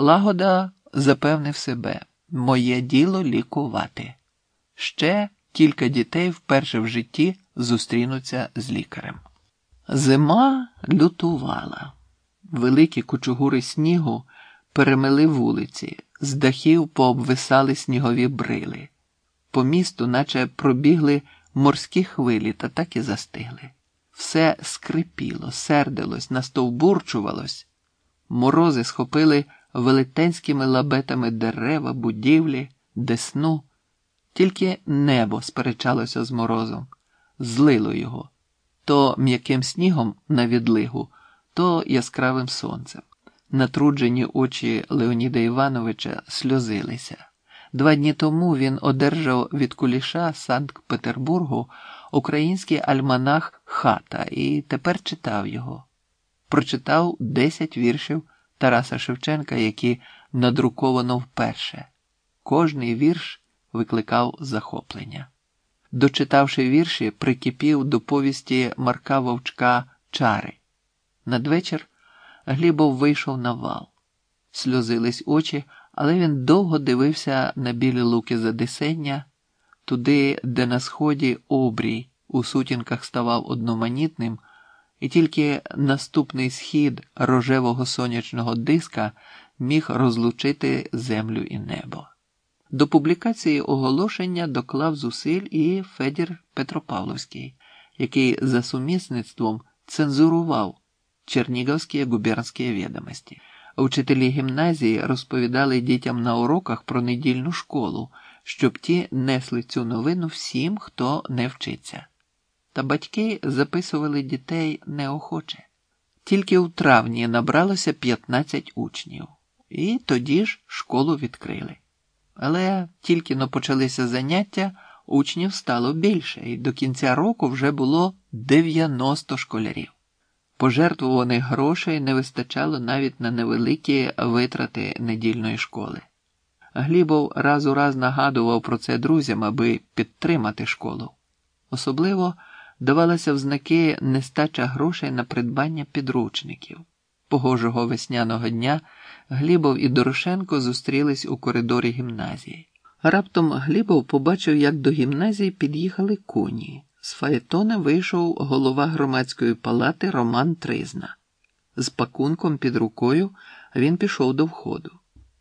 Лагода запевнив себе моє діло лікувати. Ще кілька дітей вперше в житті зустрінуться з лікарем. Зима лютувала. Великі кучугури снігу перемили вулиці, з дахів пообвисали снігові брили. По місту, наче пробігли морські хвилі, та так і застигли. Все скрипіло, сердилось, настовбурчувалось. Морози схопили велетенськими лабетами дерева, будівлі, десну. Тільки небо сперечалося з морозом, злило його то м'яким снігом на відлигу, то яскравим сонцем. Натруджені очі Леоніда Івановича сльозилися. Два дні тому він одержав від куліша Санкт-Петербургу український альманах Хата і тепер читав його. Прочитав десять віршів Тараса Шевченка, які надруковано вперше. Кожний вірш викликав захоплення. Дочитавши вірші, прикипів до повісті Марка Вовчка Чари. Надвечір Глібов вийшов на вал. Сльозились очі, але він довго дивився на білі луки Задесення, туди, де на сході обрій у сутінках ставав одноманітним, і тільки наступний схід рожевого сонячного диска міг розлучити землю і небо. До публікації оголошення доклав зусиль і Федір Петропавловський, який за сумісництвом цензурував Чернігівські губернські відомості. Учителі гімназії розповідали дітям на уроках про недільну школу, щоб ті несли цю новину всім, хто не вчиться. Та батьки записували дітей неохоче. Тільки у травні набралося 15 учнів, і тоді ж школу відкрили. Але тільки но почалися заняття, учнів стало більше, і до кінця року вже було 90 школярів. Пожертвуваних грошей не вистачало навіть на невеликі витрати недільної школи. Глібов раз у раз нагадував про це друзям, аби підтримати школу. Особливо давалася в знаки нестача грошей на придбання підручників. Погожого весняного дня Глібов і Дорошенко зустрілись у коридорі гімназії. Раптом Глібов побачив, як до гімназії під'їхали коні. З Фаетона вийшов голова громадської палати Роман Тризна. З пакунком під рукою він пішов до входу.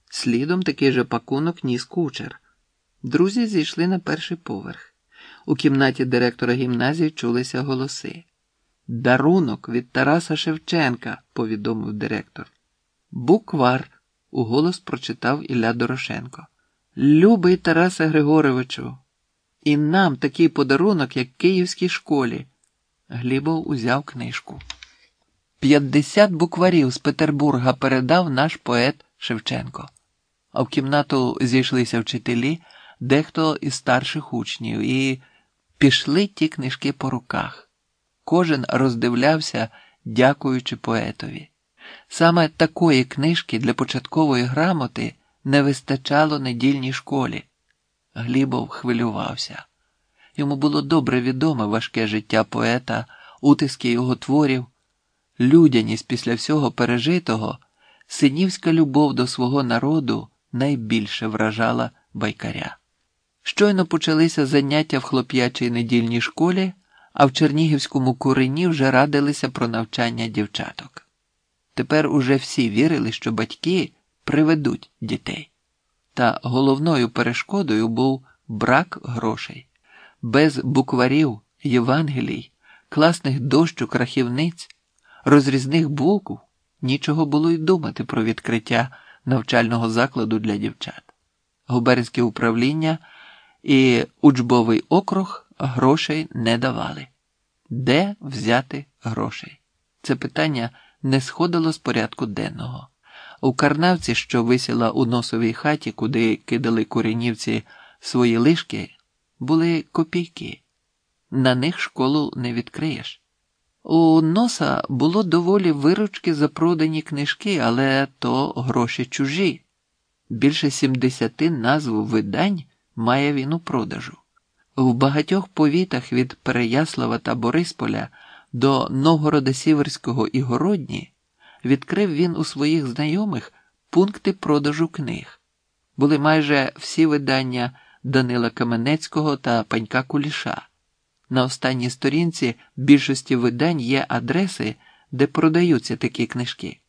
Слідом такий же пакунок ніс кучер. Друзі зійшли на перший поверх. У кімнаті директора гімназії чулися голоси. Дарунок від Тараса Шевченка, повідомив директор. Буквар, уголос прочитав Ілля Дорошенко. Любий Тарасе Григоровичу, і нам такий подарунок, як Київській школі. Глібов узяв книжку. П'ятдесят букварів з Петербурга передав наш поет Шевченко. А в кімнату зійшлися вчителі, дехто із старших учнів, і пішли ті книжки по руках. Кожен роздивлявся, дякуючи поетові. Саме такої книжки для початкової грамоти не вистачало недільній школі. Глібов хвилювався. Йому було добре відоме важке життя поета, утиски його творів, людяність після всього пережитого, синівська любов до свого народу найбільше вражала байкаря. Щойно почалися заняття в хлоп'ячій недільній школі, а в Чернігівському курені вже радилися про навчання дівчаток. Тепер уже всі вірили, що батьки приведуть дітей. Та головною перешкодою був брак грошей. Без букварів, Євангелій, класних дощок, рахівниць, розрізних булків нічого було й думати про відкриття навчального закладу для дівчат. Губернське управління і учбовий округ грошей не давали. Де взяти грошей? Це питання не сходило з порядку денного. У карнавці, що висіла у носовій хаті, куди кидали корінівці свої лишки, були копійки. На них школу не відкриєш. У носа було доволі виручки за продані книжки, але то гроші чужі. Більше сімдесяти назв видань має він у продажу. В багатьох повітах від Переяслава та Борисполя до Новгорода Сіверського і Городні відкрив він у своїх знайомих пункти продажу книг. Були майже всі видання Данила Каменецького та Панька Куліша. На останній сторінці більшості видань є адреси, де продаються такі книжки.